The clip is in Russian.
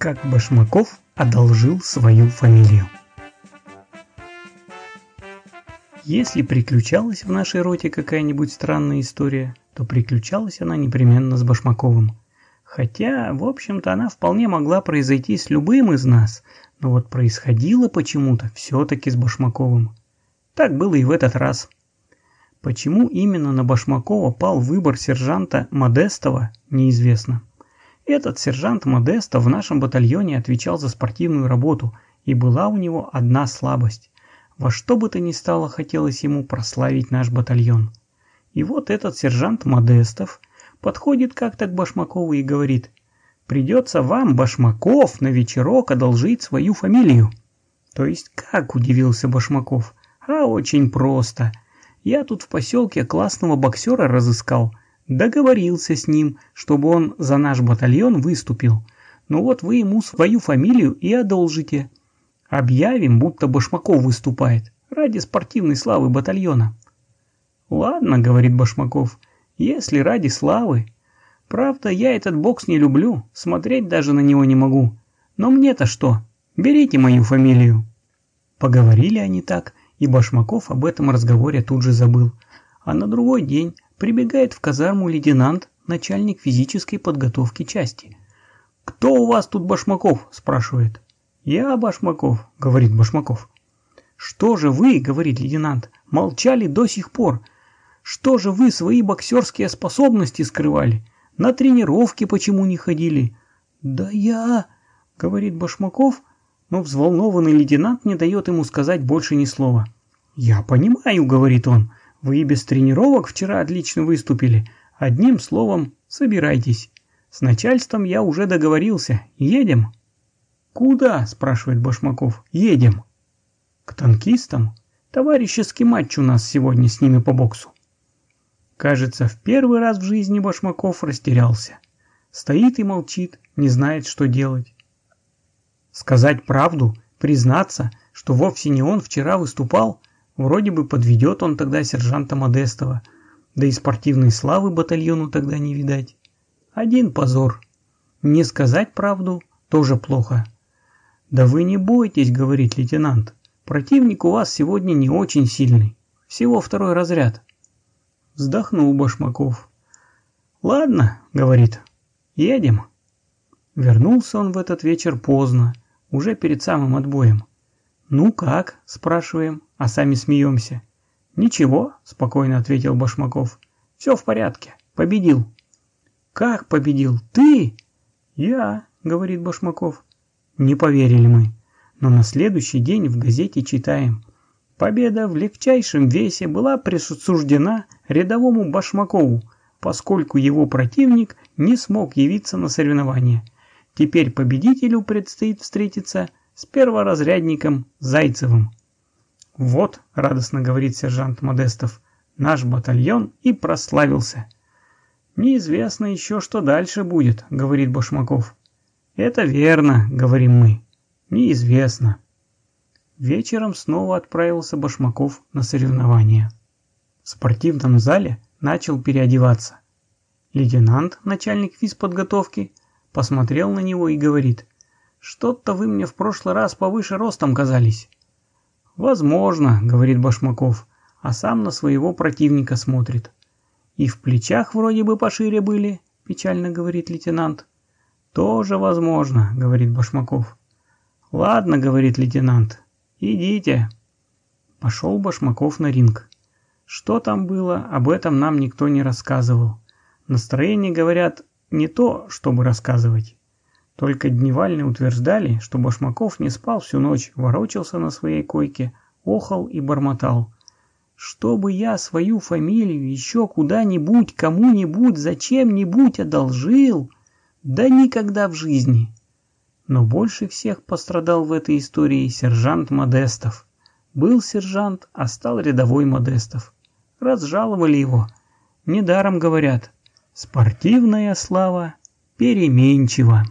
как Башмаков одолжил свою фамилию. Если приключалась в нашей роте какая-нибудь странная история, то приключалась она непременно с Башмаковым. Хотя, в общем-то, она вполне могла произойти с любым из нас, но вот происходило почему-то все-таки с Башмаковым. Так было и в этот раз. Почему именно на Башмакова пал выбор сержанта Модестова, неизвестно. Этот сержант Модестов в нашем батальоне отвечал за спортивную работу, и была у него одна слабость. Во что бы то ни стало хотелось ему прославить наш батальон. И вот этот сержант Модестов подходит как-то к Башмакову и говорит, «Придется вам, Башмаков, на вечерок одолжить свою фамилию». То есть как, удивился Башмаков, а очень просто – я тут в поселке классного боксера разыскал. Договорился с ним, чтобы он за наш батальон выступил. Ну вот вы ему свою фамилию и одолжите. Объявим, будто Башмаков выступает. Ради спортивной славы батальона. Ладно, говорит Башмаков, если ради славы. Правда, я этот бокс не люблю, смотреть даже на него не могу. Но мне-то что? Берите мою фамилию. Поговорили они так, и Башмаков об этом разговоре тут же забыл. А на другой день прибегает в казарму лейтенант, начальник физической подготовки части. «Кто у вас тут Башмаков?» – спрашивает. «Я Башмаков», – говорит Башмаков. «Что же вы, – говорит лейтенант, – молчали до сих пор? Что же вы свои боксерские способности скрывали? На тренировки почему не ходили?» «Да я...» – говорит Башмаков, но взволнованный лейтенант не дает ему сказать больше ни слова. «Я понимаю», — говорит он, — «вы и без тренировок вчера отлично выступили. Одним словом, собирайтесь. С начальством я уже договорился. Едем?» «Куда?» – спрашивает Башмаков. «Едем». «К танкистам. Товарищеский матч у нас сегодня с ними по боксу». Кажется, в первый раз в жизни Башмаков растерялся. Стоит и молчит, не знает, что делать. Сказать правду, признаться, что вовсе не он вчера выступал, вроде бы подведет он тогда сержанта Модестова, да и спортивной славы батальону тогда не видать. Один позор. Не сказать правду тоже плохо. «Да вы не бойтесь», — говорит лейтенант. «Противник у вас сегодня не очень сильный. Всего второй разряд». Вздохнул Башмаков. «Ладно», — говорит, — «едем». Вернулся он в этот вечер поздно, уже перед самым отбоем. «Ну как?» – спрашиваем, а сами смеемся. «Ничего», – спокойно ответил Башмаков. «Все в порядке. Победил». «Как победил? Ты?» «Я», – говорит Башмаков. Не поверили мы. Но на следующий день в газете читаем. Победа в легчайшем весе была присуждена рядовому Башмакову, поскольку его противник не смог явиться на соревнования. Теперь победителю предстоит встретиться с перворазрядником Зайцевым. «Вот», — радостно говорит сержант Модестов, — «наш батальон и прославился». «Неизвестно еще, что дальше будет», — говорит Башмаков. «Это верно», — говорим мы. «Неизвестно». Вечером снова отправился Башмаков на соревнования. В спортивном зале начал переодеваться. Лейтенант, начальник физподготовки, посмотрел на него и говорит, «Что-то вы мне в прошлый раз повыше ростом казались». «Возможно», — говорит Башмаков, а сам на своего противника смотрит. «И в плечах вроде бы пошире были», — печально говорит лейтенант. «Тоже возможно», — говорит Башмаков. «Ладно», — говорит лейтенант, — «идите». Пошел Башмаков на ринг. Что там было, об этом нам никто не рассказывал. Настроение, говорят, не то, чтобы рассказывать. Только дневальные утверждали, что Башмаков не спал всю ночь, ворочался на своей койке, охал и бормотал. «Чтобы я свою фамилию еще куда-нибудь, кому-нибудь, зачем-нибудь одолжил? Да никогда в жизни!» Но больше всех пострадал в этой истории сержант Модестов. Был сержант, а стал рядовой Модестов. Разжаловали его. Недаром говорят – Спортивная слава переменчива.